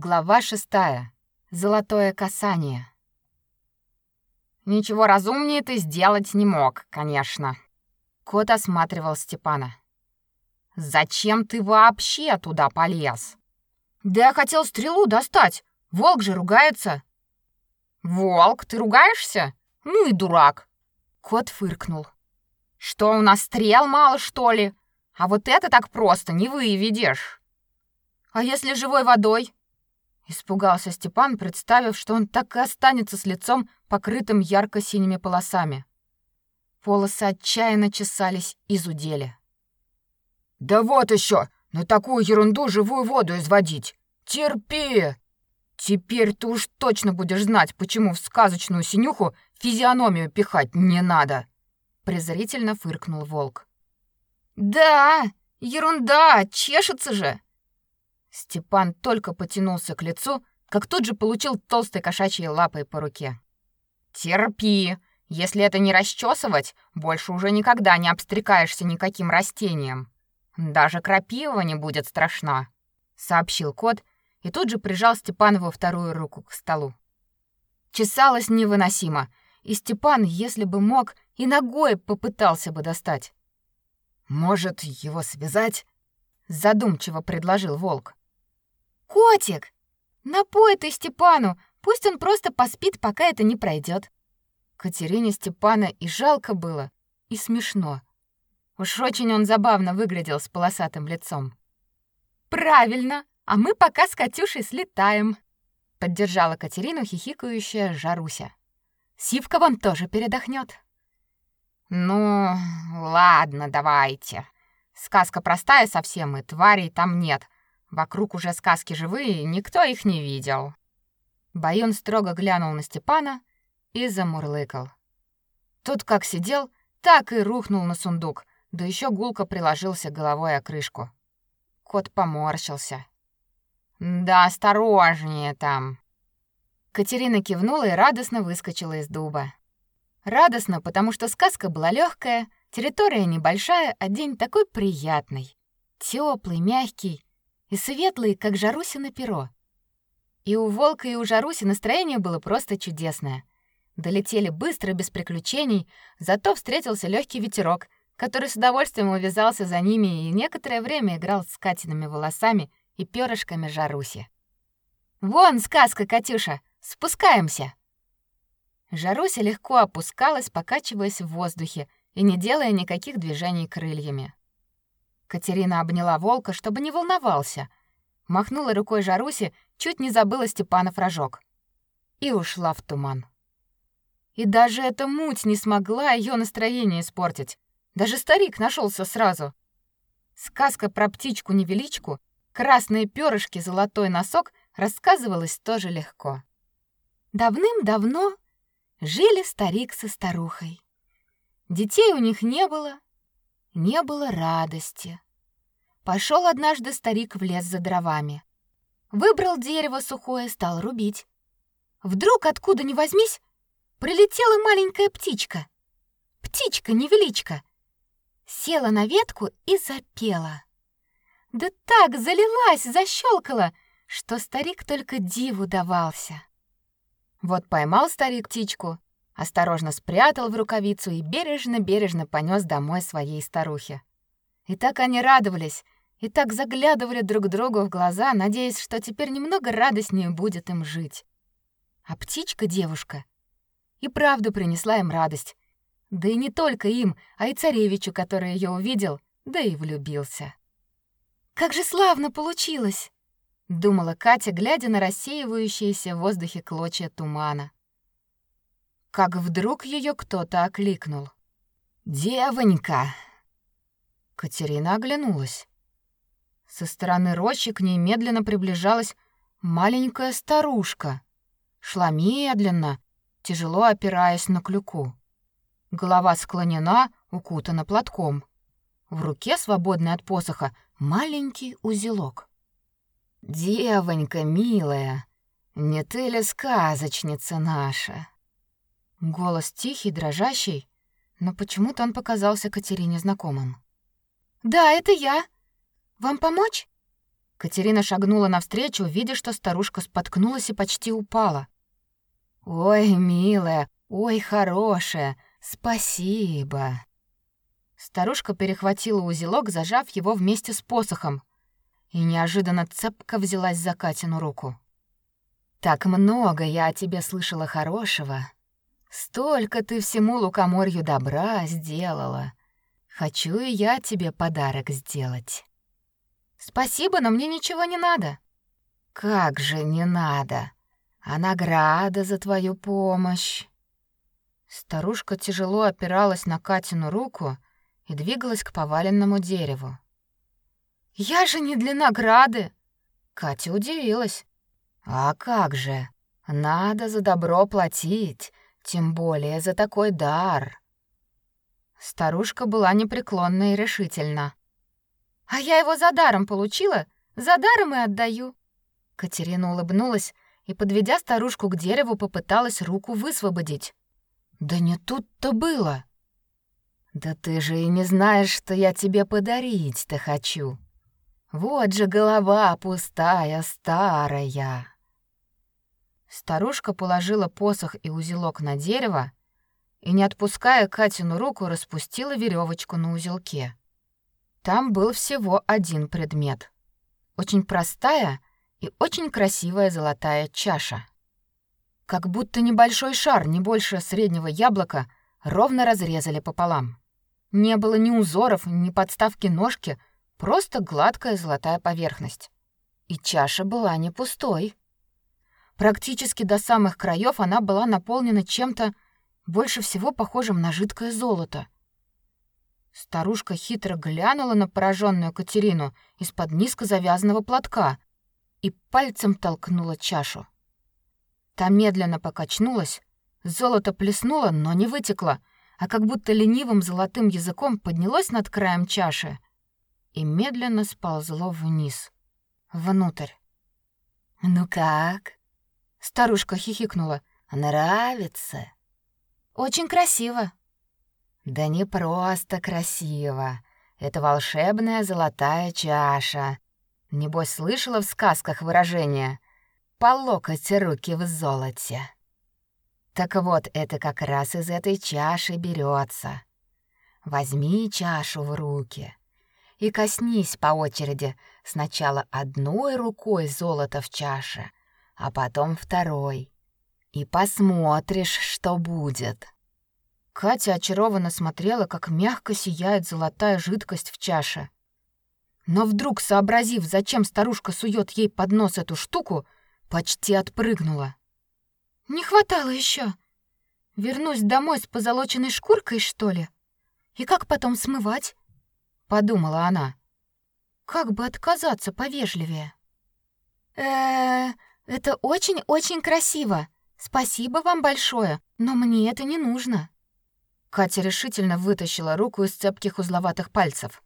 Глава шестая. Золотое касание. Ничего разумнее ты сделать не мог, конечно. Кот осматривал Степана. Зачем ты вообще туда полез? Да я хотел стрелу достать. Волк же ругается. Волк, ты ругаешься? Ну и дурак. Кот фыркнул. Что у нас стрел мало, что ли? А вот это так просто не выведешь. А если живой водой? Испугался Степан, представив, что он так и останется с лицом, покрытым ярко-синими полосами. Волосы отчаянно чесались и зудели. «Да вот еще! На такую ерунду живую воду изводить! Терпи!» «Теперь ты уж точно будешь знать, почему в сказочную синюху физиономию пихать не надо!» Презрительно фыркнул волк. «Да, ерунда, чешется же!» Степан только потянулся к лицу, как тут же получил толстой кошачьей лапой по руке. Терпи. Если это не расчесывать, больше уже никогда не обстрикаешься никаким растением. Даже крапива не будет страшна, сообщил кот и тут же прижал Степанову вторую руку к столу. Чесалось невыносимо, и Степан, если бы мог, и ногой попытался бы достать. Может, его связать? задумчиво предложил волк. Котик, напой ты Степану, пусть он просто поспит, пока это не пройдет. Катерине Степана и жалко было, и смешно. Уж очень он забавно выглядел с полосатым лицом. Правильно, а мы пока с Катюшей слетаем, поддержала Катерину хихикающая Жаруся. Сивка вон тоже передохнет. Ну, ладно, давайте. Сказка простая совсем, и тварей там нет. Вокруг уже сказки живые, никто их не видел. Баюн строго глянул на Степана и замурлыкал. Тот как сидел, так и рухнул на сундук, да еще гулко приложился головой о крышку. Кот поморщился. «Да осторожнее там!» Катерина кивнула и радостно выскочила из дуба. Радостно, потому что сказка была легкая, территория небольшая, а день такой приятный. теплый, мягкий, и светлые, как Жарусино перо. И у Волка, и у Жаруси настроение было просто чудесное. Долетели быстро, без приключений, зато встретился легкий ветерок, который с удовольствием увязался за ними и некоторое время играл с Катиными волосами и перышками Жаруси. «Вон сказка, Катюша! Спускаемся!» Жаруся легко опускалась, покачиваясь в воздухе и не делая никаких движений крыльями. Катерина обняла волка, чтобы не волновался. Махнула рукой Жарусе, чуть не забыла Степанов рожок. И ушла в туман. И даже эта муть не смогла ее настроение испортить. Даже старик нашелся сразу. Сказка про птичку-невеличку, красные перышки, золотой носок рассказывалась тоже легко. Давным-давно жили старик со старухой. Детей у них не было, не было радости. Пошел однажды старик в лес за дровами. Выбрал дерево сухое, стал рубить. Вдруг откуда ни возьмись, прилетела маленькая птичка. Птичка-невеличка. Села на ветку и запела. Да так залилась, защелкала, что старик только диву давался. Вот поймал старик птичку, осторожно спрятал в рукавицу и бережно-бережно понёс домой своей старухе. И так они радовались, и так заглядывали друг другу в глаза, надеясь, что теперь немного радостнее будет им жить. А птичка-девушка и правда принесла им радость. Да и не только им, а и царевичу, который её увидел, да и влюбился. Как же славно получилось, думала Катя, глядя на рассеивающиеся в воздухе клочья тумана как вдруг ее кто-то окликнул. «Девонька!» Катерина оглянулась. Со стороны рощи к ней медленно приближалась маленькая старушка. Шла медленно, тяжело опираясь на клюку. Голова склонена, укутана платком. В руке, свободный от посоха, маленький узелок. «Девонька милая, не ты ли сказочница наша?» Голос тихий, дрожащий, но почему-то он показался Катерине знакомым. «Да, это я. Вам помочь?» Катерина шагнула навстречу, видя, что старушка споткнулась и почти упала. «Ой, милая, ой, хорошая, спасибо!» Старушка перехватила узелок, зажав его вместе с посохом, и неожиданно цепко взялась за Катину руку. «Так много я о тебе слышала хорошего. Столько ты всему лукоморью добра сделала. Хочу и я тебе подарок сделать». «Спасибо, но мне ничего не надо». «Как же не надо? А награда за твою помощь?» Старушка тяжело опиралась на Катину руку, и двигалась к поваленному дереву. «Я же не для награды!» Катя удивилась. «А как же? Надо за добро платить, тем более за такой дар». Старушка была непреклонна и решительна. «А я его за даром получила, за даром и отдаю». Катерина улыбнулась и, подведя старушку к дереву, попыталась руку высвободить. Да не тут-то было. Да ты же и не знаешь, что я тебе подарить-то хочу. Вот же голова пустая, старая. Старушка положила посох и узелок на дерево и, не отпуская Катину руку, распустила веревочку на узелке. Там был всего один предмет. Очень простая и очень красивая золотая чаша. Как будто небольшой шар, не больше среднего яблока, ровно разрезали пополам. Не было ни узоров, ни подставки ножки, просто гладкая золотая поверхность. И чаша была не пустой. Практически до самых краев она была наполнена чем-то больше всего похожим на жидкое золото. Старушка хитро глянула на пораженную Катерину из-под низко завязанного платка и пальцем толкнула чашу. Та медленно покачнулась, золото плеснуло, но не вытекло, а как будто ленивым золотым языком поднялось над краем чаши и медленно сползло вниз, внутрь. «Ну как?» Старушка хихикнула. «Нравится?» «Очень красиво». «Да не просто красиво. Это волшебная золотая чаша. Небось, слышала в сказках выражение «по локоть руки в золоте». Так вот, это как раз из этой чаши берется. Возьми чашу в руки и коснись по очереди сначала одной рукой золота в чаше, а потом второй. И посмотришь, что будет. Катя очарованно смотрела, как мягко сияет золотая жидкость в чаше. Но вдруг, сообразив, зачем старушка сует ей под нос эту штуку, почти отпрыгнула. Не хватало еще. Вернусь домой с позолоченной шкуркой, что ли? И как потом смывать? Подумала она. Как бы отказаться повежливее? Э, это очень-очень красиво. Спасибо вам большое, но мне это не нужно. Катя решительно вытащила руку из цепких узловатых пальцев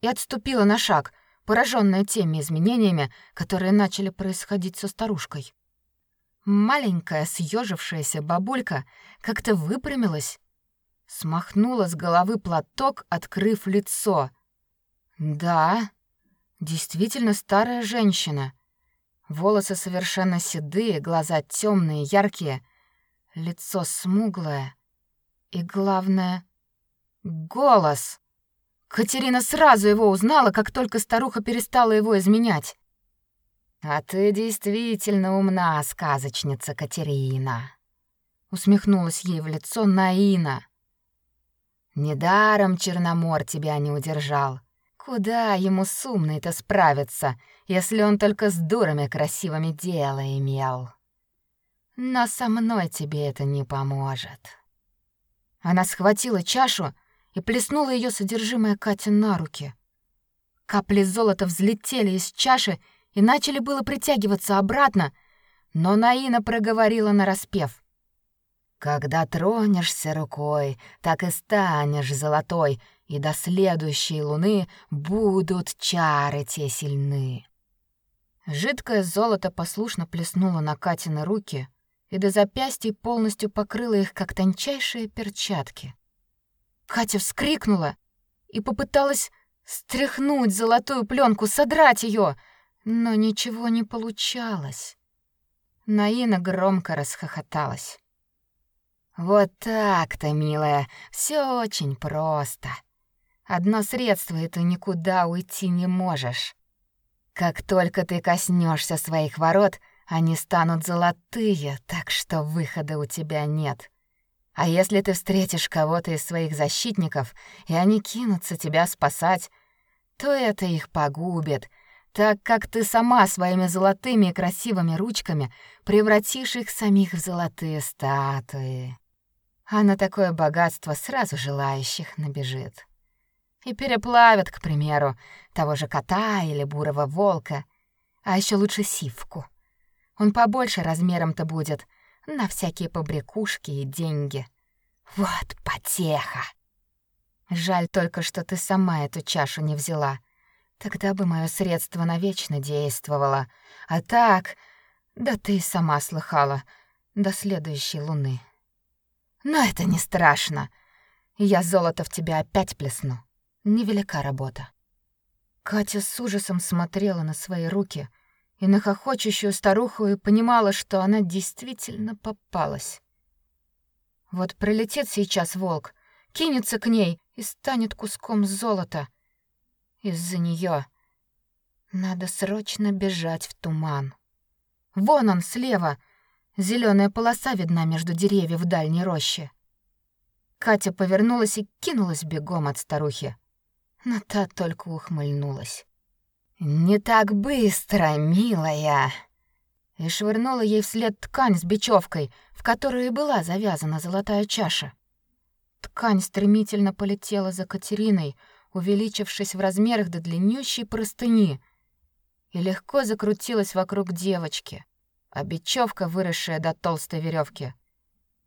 и отступила на шаг, пораженная теми изменениями, которые начали происходить со старушкой. Маленькая съежившаяся бабулька как-то выпрямилась, смахнула с головы платок, открыв лицо. Да, действительно старая женщина. Волосы совершенно седые, глаза темные, яркие, лицо смуглое и главное голос. Катерина сразу его узнала, как только старуха перестала его изменять. А ты действительно умна, сказочница Катерина, усмехнулась ей в лицо Наина. Недаром Черномор тебя не удержал. Куда ему с умной-то справиться, если он только с дурами красивыми дело имел? Но со мной тебе это не поможет. Она схватила чашу и плеснула ее содержимое Кате на руки. Капли золота взлетели из чаши и начали было притягиваться обратно, но Наина проговорила нараспев. «Когда тронешься рукой, так и станешь золотой, и до следующей луны будут чары те сильны». Жидкое золото послушно плеснуло на Катины руки и до запястья полностью покрыло их, как тончайшие перчатки. Катя вскрикнула и попыталась стряхнуть золотую пленку, содрать ее, Но ничего не получалось. Наина громко расхохоталась. Вот так-то, милая, все очень просто. Одно средство, и ты никуда уйти не можешь. Как только ты коснешься своих ворот, они станут золотые, так что выхода у тебя нет. А если ты встретишь кого-то из своих защитников, и они кинутся тебя спасать, то это их погубит, так как ты сама своими золотыми и красивыми ручками превратишь их самих в золотые статуи. А на такое богатство сразу желающих набежит. И переплавят, к примеру, того же кота или бурого волка, а еще лучше сивку. Он побольше размером-то будет, на всякие побрякушки и деньги. Вот потеха! Жаль только, что ты сама эту чашу не взяла — Тогда бы мое средство навечно действовало. А так, да ты и сама слыхала, до следующей луны. Но это не страшно. Я золото в тебя опять плесну. Невелика работа. Катя с ужасом смотрела на свои руки и на хохочущую старуху и понимала, что она действительно попалась. Вот прилетит сейчас волк, кинется к ней и станет куском золота — из-за нее надо срочно бежать в туман. Вон он слева. зеленая полоса видна между деревьев в дальней роще. Катя повернулась и кинулась бегом от старухи. Но та только ухмыльнулась. «Не так быстро, милая!» И швырнула ей вслед ткань с бечевкой, в которую и была завязана золотая чаша. Ткань стремительно полетела за Катериной, увеличившись в размерах до длиннющей простыни, и легко закрутилась вокруг девочки, а бечевка, выросшая до толстой веревки,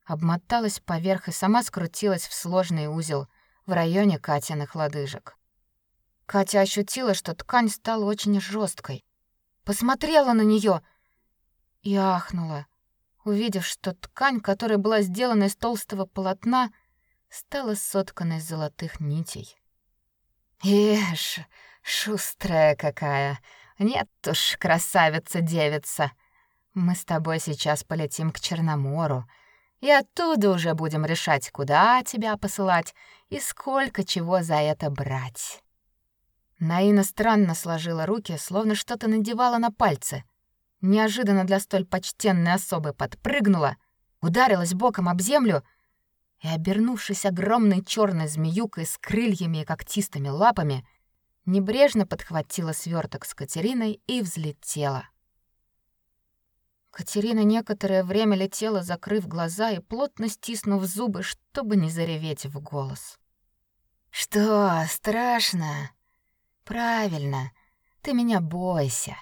обмоталась поверх и сама скрутилась в сложный узел в районе Катиных лодыжек. Катя ощутила, что ткань стала очень жесткой, посмотрела на нее и ахнула, увидев, что ткань, которая была сделана из толстого полотна, стала соткана из золотых нитей. Ишь, шустрая какая. Нет уж, красавица-девица. Мы с тобой сейчас полетим к Черномору, и оттуда уже будем решать, куда тебя посылать и сколько чего за это брать. Наина странно сложила руки, словно что-то надевала на пальцы. Неожиданно для столь почтенной особы подпрыгнула, ударилась боком об землю и, обернувшись огромной черной змеюкой с крыльями и когтистыми лапами, небрежно подхватила сверток с Катериной и взлетела. Катерина некоторое время летела, закрыв глаза и плотно стиснув зубы, чтобы не зареветь в голос. «Что, страшно? Правильно, ты меня бойся.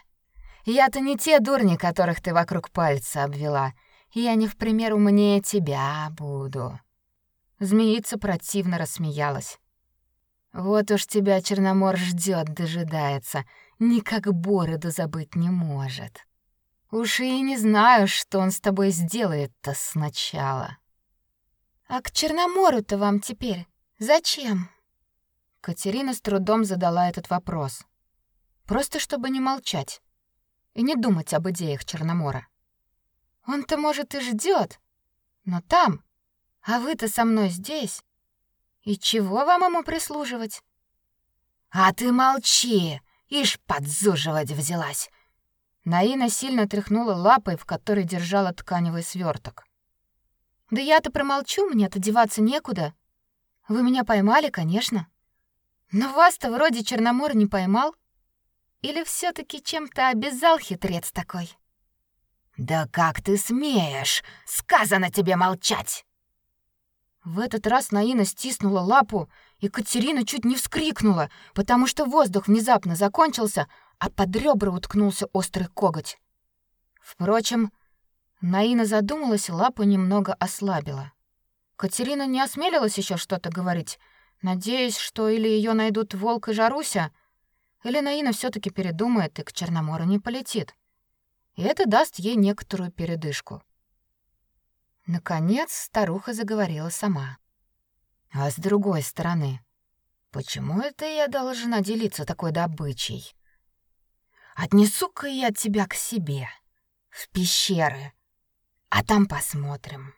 Я-то не те дурни, которых ты вокруг пальца обвела, я не в пример умнее тебя буду». Змеица противно рассмеялась. Вот уж тебя Черномор ждет, дожидается, никак бороду забыть не может. Уж и не знаю, что он с тобой сделает-то сначала. А к Черномору-то вам теперь зачем? Катерина с трудом задала этот вопрос. Просто чтобы не молчать и не думать об идеях Черномора. Он-то, может, и ждет, но там, а вы-то со мной здесь. И чего вам ему прислуживать? А ты молчи, ишь подзуживать взялась. Наина сильно тряхнула лапой, в которой держала тканевый сверток. Да я-то промолчу, мне-то деваться некуда. Вы меня поймали, конечно. Но вас-то вроде Черномор не поймал. Или все таки чем-то обязал хитрец такой? Да как ты смеешь? Сказано тебе молчать. В этот раз Наина стиснула лапу, и Катерина чуть не вскрикнула, потому что воздух внезапно закончился, а под ребра уткнулся острый коготь. Впрочем, Наина задумалась, лапу немного ослабила. Катерина не осмелилась еще что-то говорить, надеясь, что или ее найдут Волк и Жаруся, или Наина все таки передумает и к Черномору не полетит. И это даст ей некоторую передышку. Наконец старуха заговорила сама. А с другой стороны, почему это я должна делиться такой добычей? Отнесу-ка я тебя к себе, в пещеры, а там посмотрим».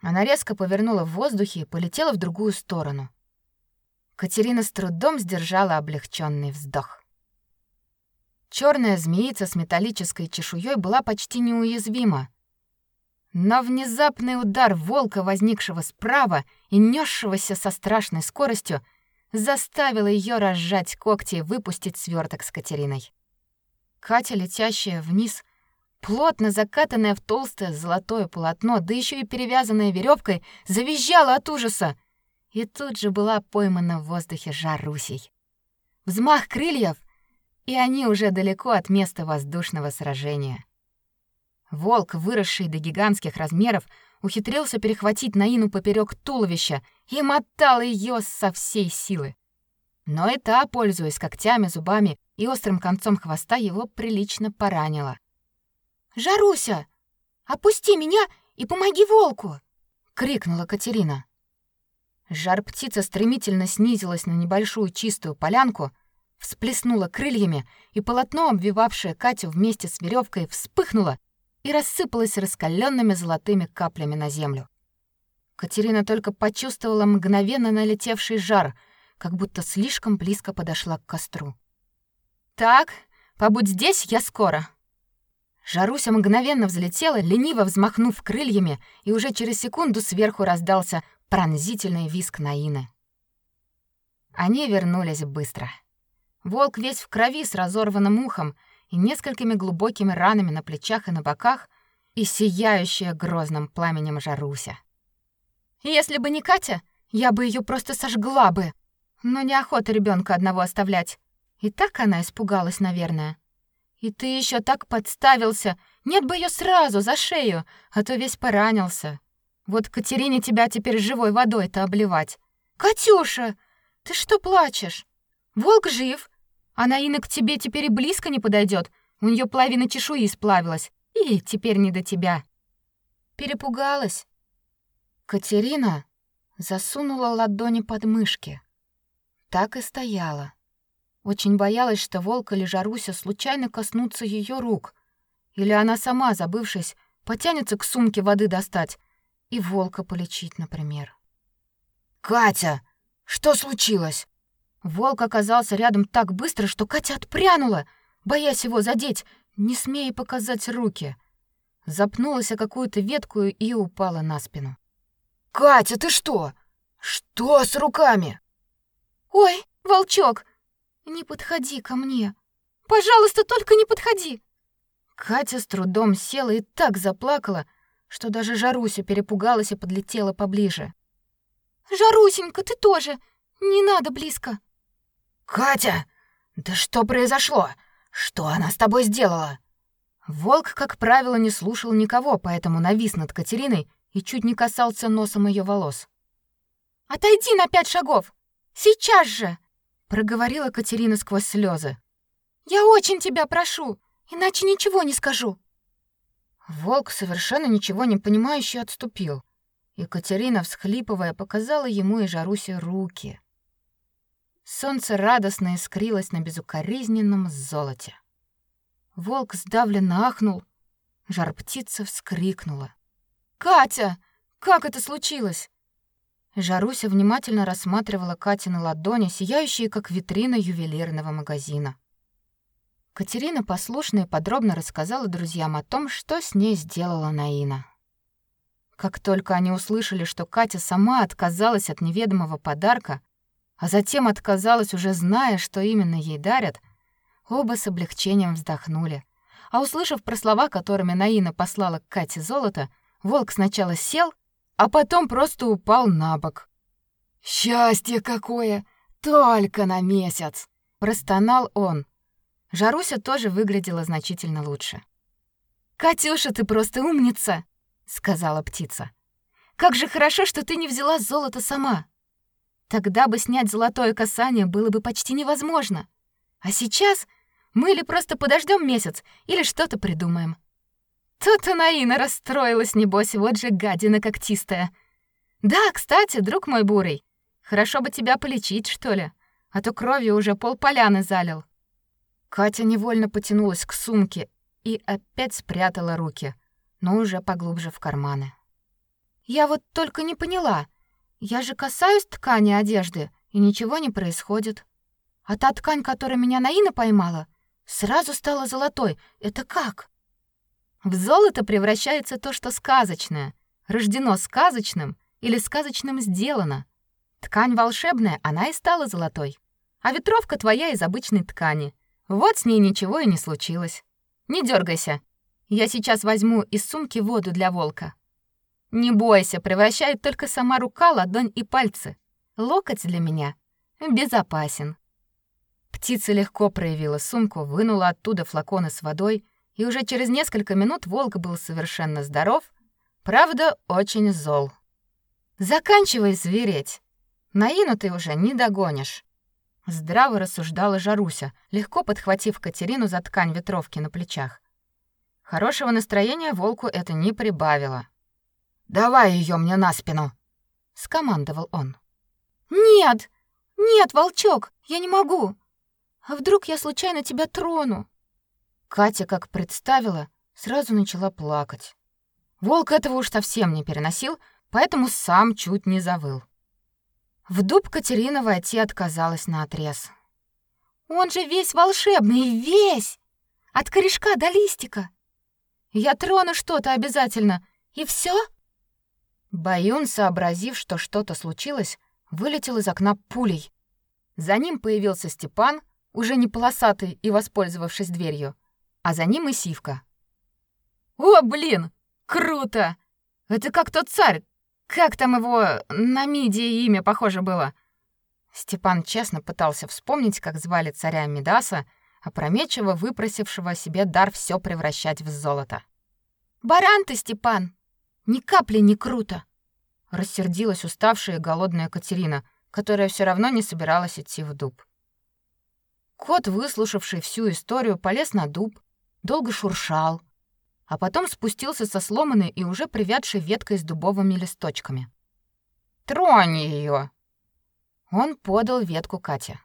Она резко повернула в воздухе и полетела в другую сторону. Катерина с трудом сдержала облегченный вздох. Черная змеица с металлической чешуей была почти неуязвима. Но внезапный удар волка, возникшего справа и несшегося со страшной скоростью, заставил ее разжать когти и выпустить сверток с Катериной. Катя, летящая вниз, плотно закатанная в толстое золотое полотно, да еще и перевязанная веревкой, завизжала от ужаса и тут же была поймана в воздухе Жарусей. Взмах крыльев, и они уже далеко от места воздушного сражения. Волк, выросший до гигантских размеров, ухитрился перехватить Наину поперек туловища и мотал ее со всей силы. Но и та, пользуясь когтями, зубами и острым концом хвоста, его прилично поранила. «Жаруся, опусти меня и помоги волку!» — крикнула Катерина. Жар-птица стремительно снизилась на небольшую чистую полянку, всплеснула крыльями, и полотно, обвивавшее Катю вместе с веревкой, вспыхнуло и рассыпалось раскаленными золотыми каплями на землю. Катерина только почувствовала мгновенно налетевший жар, как будто слишком близко подошла к костру. «Так, побудь здесь, я скоро!» Жаруся мгновенно взлетела, лениво взмахнув крыльями, и уже через секунду сверху раздался пронзительный визг Наины. Они вернулись быстро. Волк весь в крови с разорванным ухом и несколькими глубокими ранами на плечах и на боках, и сияющая грозным пламенем Жаруся. Если бы не Катя, я бы ее просто сожгла бы. Но неохота ребенка одного оставлять. И так она испугалась, наверное. И ты еще так подставился. Нет бы ее сразу за шею, а то весь поранился. Вот Катерине тебя теперь живой водой-то обливать. Катюша, ты что плачешь? Волк жив, а Наина к тебе теперь и близко не подойдет. У нее половина чешуи сплавилась, и теперь не до тебя. Перепугалась. Катерина засунула ладони под мышки. Так и стояла. Очень боялась, что волк или Жаруся случайно коснутся ее рук, или она сама, забывшись, потянется к сумке воды достать, и волка полечить, например. «Катя, что случилось?» Волк оказался рядом так быстро, что Катя отпрянула, боясь его задеть, не смея показать руки. Запнулась о какую-то ветку и упала на спину. «Катя, ты что? Что с руками?» «Ой, волчок, не подходи ко мне! Пожалуйста, только не подходи!» Катя с трудом села и так заплакала, что даже Жаруся перепугалась и подлетела поближе. «Жарусенька, ты тоже! Не надо близко!» «Катя! Да что произошло? Что она с тобой сделала?» Волк, как правило, не слушал никого, поэтому навис над Катериной и чуть не касался носом ее волос. «Отойди на пять шагов! Сейчас же!» — проговорила Катерина сквозь слезы. «Я очень тебя прошу, иначе ничего не скажу!» Волк, совершенно ничего не понимающий, отступил. Екатерина, всхлипывая, показала ему и Жарусе руки. Солнце радостно искрилось на безукоризненном золоте. Волк сдавленно ахнул, жар-птица вскрикнула. «Катя! Как это случилось?» Жаруся внимательно рассматривала Катины ладони, сияющие, как витрина ювелирного магазина. Катерина послушно и подробно рассказала друзьям о том, что с ней сделала Наина. Как только они услышали, что Катя сама отказалась от неведомого подарка, а затем отказалась, уже зная, что именно ей дарят, оба с облегчением вздохнули. А услышав про слова, которыми Наина послала к Кате золото, волк сначала сел, а потом просто упал на бок. «Счастье какое! Только на месяц!» — простонал он. Жаруся тоже выглядела значительно лучше. «Катюша, ты просто умница!» — сказала птица. «Как же хорошо, что ты не взяла золото сама! Тогда бы снять золотое касание было бы почти невозможно. А сейчас мы или просто подождем месяц, или что-то придумаем». Тут Анаина расстроилась, небось, вот же гадина когтистая. «Да, кстати, друг мой бурый, хорошо бы тебя полечить, что ли, а то кровью уже пол поляны залил». Катя невольно потянулась к сумке и опять спрятала руки, но уже поглубже в карманы. Я вот только не поняла. Я же касаюсь ткани одежды, и ничего не происходит. А та ткань, которая меня Наина поймала, сразу стала золотой. Это как? В золото превращается то, что сказочное, рождено сказочным или сказочным сделано. Ткань волшебная, она и стала золотой. А ветровка твоя из обычной ткани. Вот с ней ничего и не случилось. Не дергайся. Я сейчас возьму из сумки воду для волка. Не бойся, превращает только сама рука, ладонь и пальцы. Локоть для меня безопасен. Птица легко проявила сумку, вынула оттуда флаконы с водой, и уже через несколько минут волк был совершенно здоров, правда, очень зол. Заканчивай звереть. Наину ты уже не догонишь. Здраво рассуждала Жаруся, легко подхватив Катерину за ткань ветровки на плечах. Хорошего настроения волку это не прибавило. Давай ее мне на спину, скомандовал он. Нет! Нет, волчок, я не могу. А вдруг я случайно тебя трону? Катя, как представила, сразу начала плакать. Волк этого уж совсем не переносил, поэтому сам чуть не завыл. В дуб Катерина войти отказалась наотрез. Он же весь волшебный, весь! От корешка до листика. Я трону что-то обязательно, и все? Баюн, сообразив, что что-то случилось, вылетел из окна пулей. За ним появился Степан, уже не полосатый и воспользовавшись дверью, а за ним и Сивка. «О, блин! Круто! Это как тот царь! Как там его на Мидии имя похоже было?» Степан честно пытался вспомнить, как звали царя Мидаса, опрометчиво выпросившего себе дар все превращать в золото. «Баран ты, Степан! Ни капли не круто. Рассердилась уставшая и голодная Катерина, которая все равно не собиралась идти в дуб. Кот, выслушавший всю историю, полез на дуб, долго шуршал, а потом спустился со сломанной и уже привядшей веткой с дубовыми листочками. «Тронь ее!» Он подал ветку Кате.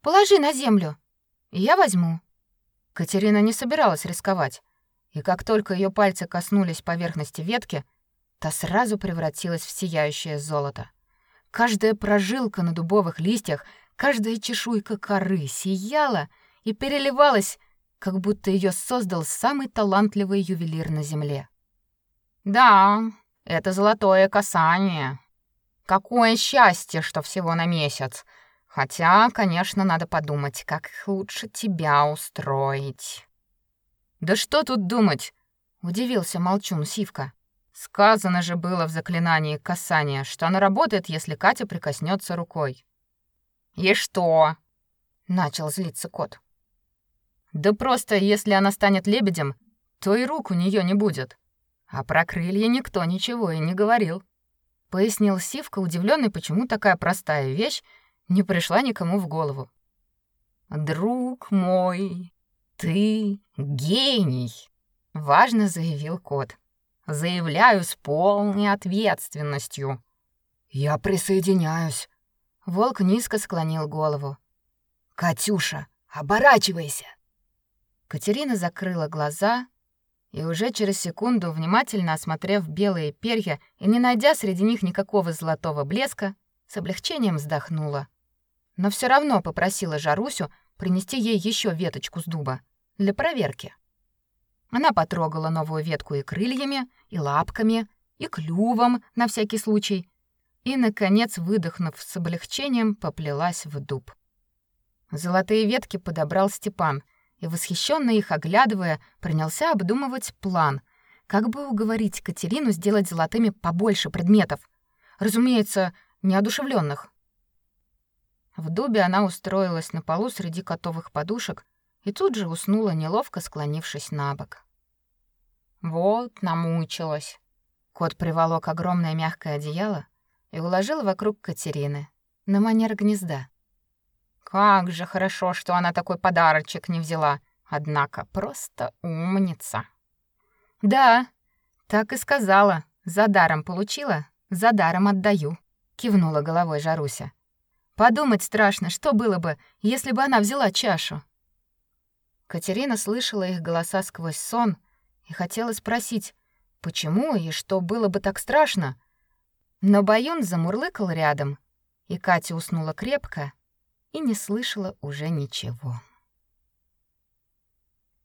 «Положи на землю, и я возьму». Катерина не собиралась рисковать и как только ее пальцы коснулись поверхности ветки, та сразу превратилась в сияющее золото. Каждая прожилка на дубовых листьях, каждая чешуйка коры сияла и переливалась, как будто ее создал самый талантливый ювелир на земле. Да, это золотое касание. Какое счастье, что всего на месяц. Хотя, конечно, надо подумать, как лучше тебя устроить. Да что тут думать? удивился молчун Сивка. Сказано же было в заклинании касания, что оно работает, если Катя прикоснется рукой. И что? начал злиться кот. Да просто, если она станет лебедем, то и рук у нее не будет. А про крылья никто ничего и не говорил. Пояснил Сивка, удивленный, почему такая простая вещь не пришла никому в голову. Друг мой, «Ты гений!» — важно заявил кот. «Заявляю с полной ответственностью». «Я присоединяюсь». Волк низко склонил голову. «Катюша, оборачивайся!» Катерина закрыла глаза и уже через секунду, внимательно осмотрев белые перья и не найдя среди них никакого золотого блеска, с облегчением вздохнула. Но все равно попросила Жарусю принести ей еще веточку с дуба для проверки. Она потрогала новую ветку и крыльями, и лапками, и клювом на всякий случай, и наконец, выдохнув с облегчением, поплелась в дуб. Золотые ветки подобрал Степан, и восхищенно их оглядывая, принялся обдумывать план, как бы уговорить Катерину сделать золотыми побольше предметов, разумеется, неодушевленных. В дубе она устроилась на полу среди котовых подушек и тут же уснула, неловко склонившись на бок. Вот, намучилась. Кот приволок огромное мягкое одеяло и уложил вокруг Катерины, на манер гнезда. Как же хорошо, что она такой подарочек не взяла. Однако просто умница. Да, так и сказала. За даром получила, за даром отдаю, кивнула головой Жаруся. Подумать страшно, что было бы, если бы она взяла чашу. Катерина слышала их голоса сквозь сон и хотела спросить, почему и что было бы так страшно. Но Баюн замурлыкал рядом, и Катя уснула крепко и не слышала уже ничего.